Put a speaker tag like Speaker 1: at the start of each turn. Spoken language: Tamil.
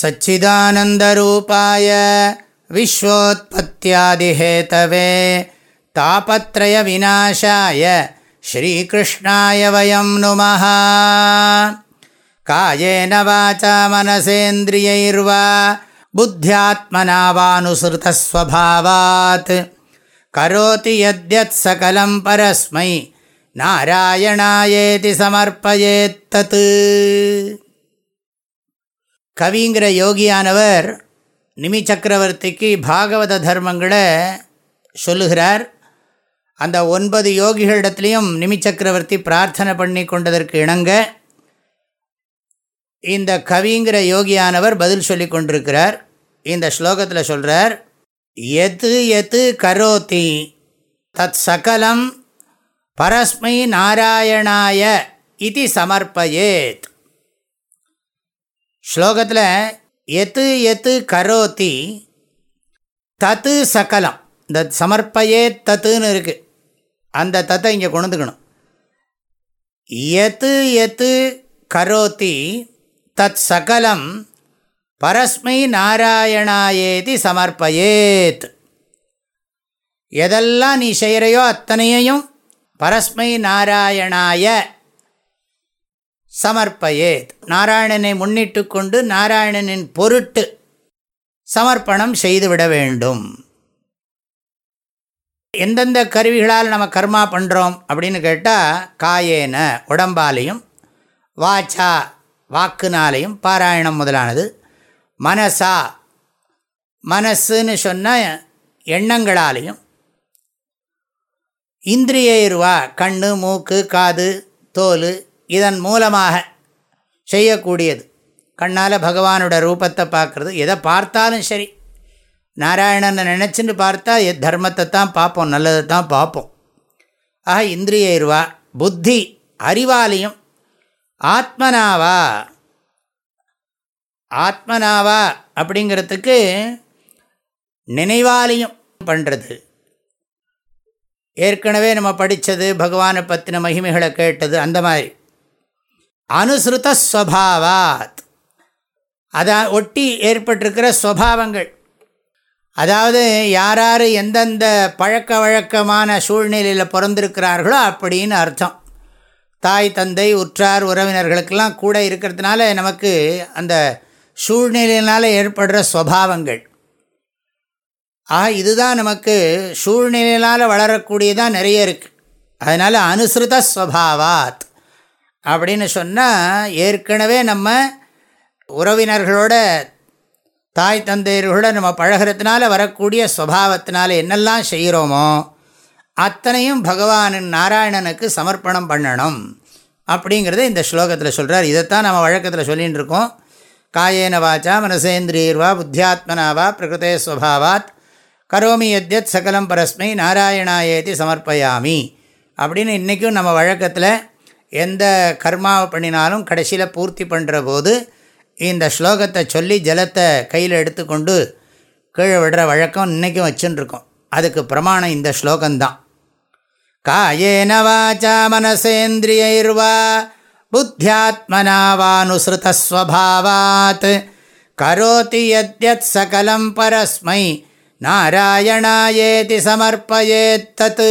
Speaker 1: सच्चिदानन्दरूपाय विश्वोत्पत्यादिहेतवे तापत्रयविनाशाय श्रीकृष्णाय वयं नुमः। कायेन वाचा मनसेन्द्रियैर्वा बुद्ध्यात्मना वानुसृतः स्वभावात् करोति यद्यत् सकलं परस्मै। नारायणायेति समर्पयेत् கவிங்கிற யோகியானவர் நிமி சக்கரவர்த்திக்கு பாகவத தர்மங்களை சொல்லுகிறார். அந்த ஒன்பது யோகிகளிடத்துலையும் நிமி சக்கரவர்த்தி பிரார்த்தனை பண்ணி கொண்டதற்கு இணங்க இந்த கவிங்கிற யோகியானவர் பதில் சொல்லி கொண்டிருக்கிறார். இந்த ஸ்லோகத்தில் சொல்கிறார் எது எது கரோத்தி தத் சகலம் பரஸ்மை நாராயணாய இது சமர்ப்பயேத். ஸ்லோகத்தில் எத்து எத்து கரோத்தி தத்து சகலம். இந்த சமர்ப்பயே தத்துன்னு இருக்குது அந்த தத்தை இங்கே கொண்டுக்கணும் எத்து எத்து கரோத்தி தத் சகலம் பரஸ்மை நாராயணாயேதி சமர்ப்பயேத். எதெல்லாம் நீ செய்கிறையோ அத்தனையையும் பரஸ்மை நாராயணாய சமர்ப்பயேத். நாராயணனை முன்னிட்டு கொண்டு நாராயணனின் பொருட்டு சமர்ப்பணம் செய்துவிட வேண்டும். எந்தெந்த கருவிகளால் நம்ம கர்மா பண்ணுறோம் அப்படின்னு கேட்டால் காயேன உடம்பாலையும் வாச்சா வாக்குனாலையும் பாராயணம் முதலானது. மனசா மனசுன்னு சொன்ன எண்ணங்களாலையும். இந்திரியர்வா கண் மூக்கு காது தோல் இதன் மூலமாக செய்யக்கூடியது. கண்ணால் பகவானோட ரூபத்தை பார்க்குறது. எதை பார்த்தாலும் சரி. நாராயணனை நினச்சின்னு பார்த்தா எத் தர்மத்தை தான் பார்ப்போம் நல்லதை தான் பார்ப்போம். ஆக இந்திரியர்வா புத்தி அறிவாலையும். ஆத்மனாவா? ஆத்மனாவா அப்படிங்கிறதுக்கு நினைவாலையும் பண்ணுறது ஏற்கனவே நம்ம படித்தது பகவானை பற்றின மகிமைகளை கேட்டது அந்த மாதிரி. அனுசிருத ஸ்வபாவாத். அதை ஒட்டி ஏற்பட்டிருக்கிற ஸ்வபாவங்கள். அதாவது யார் யார் எந்தெந்த பழக்க வழக்கமான சூழ்நிலையில் பிறந்திருக்கிறார்களோ அப்படின்னு அர்த்தம். தாய் தந்தை உற்றார் உறவினர்களுக்கெல்லாம் கூட இருக்கிறதுனால நமக்கு அந்த சூழ்நிலையினால் ஏற்படுற ஸ்வபாவங்கள். ஆக இதுதான் நமக்கு சூழ்நிலையினால் வளரக்கூடியதாக நிறைய இருக்குது அதனால் அனுசிருத ஸ்வபாவாத். அப்படின்னு சொன்னால் ஏற்கனவே நம்ம உறவினர்களோட தாய் தந்தையர்களோட நம்ம பழகிறதுனால வரக்கூடிய ஸ்வபாவத்தினால என்னெல்லாம் செய்கிறோமோ அத்தனையும் பகவானின் நாராயணனுக்கு சமர்ப்பணம் பண்ணணும். அப்படிங்கிறத இந்த ஸ்லோகத்தில் சொல்கிறார் இதைத்தான் நம்ம வழக்கத்தில் சொல்லிகிட்டு இருக்கோம். காயேன வாச்சா மனசேந்திரியர்வா புத்தியாத்மனாவா பிரகிருதே ஸ்வபாவாத் கரோமி எத்யத் சகலம் பரஸ்மை நாராயணாயேதி சமர்ப்பயாமி. அப்படின்னு இன்றைக்கும் நம்ம வழக்கத்தில் எந்த கர்மாவை பண்ணினாலும் கடைசியில் பூர்த்தி பண்ணுற போது இந்த ஸ்லோகத்தை சொல்லி ஜலத்தை கையில் எடுத்துக்கொண்டு கீழே விடுற வழக்கம் இன்றைக்கும் வச்சுருக்கோம். அதுக்கு பிரமாணம் இந்த ஸ்லோகந்தான் காயேன வாச்சா மனசேந்திரியர்வா புத்தியாத்மனாவானுசிருதஸ்வபாவாத் கரோதி யத்யத் சகலம் பரஸ்மை. நாராயணாயேதி சமர்ப்பயேத்தத்து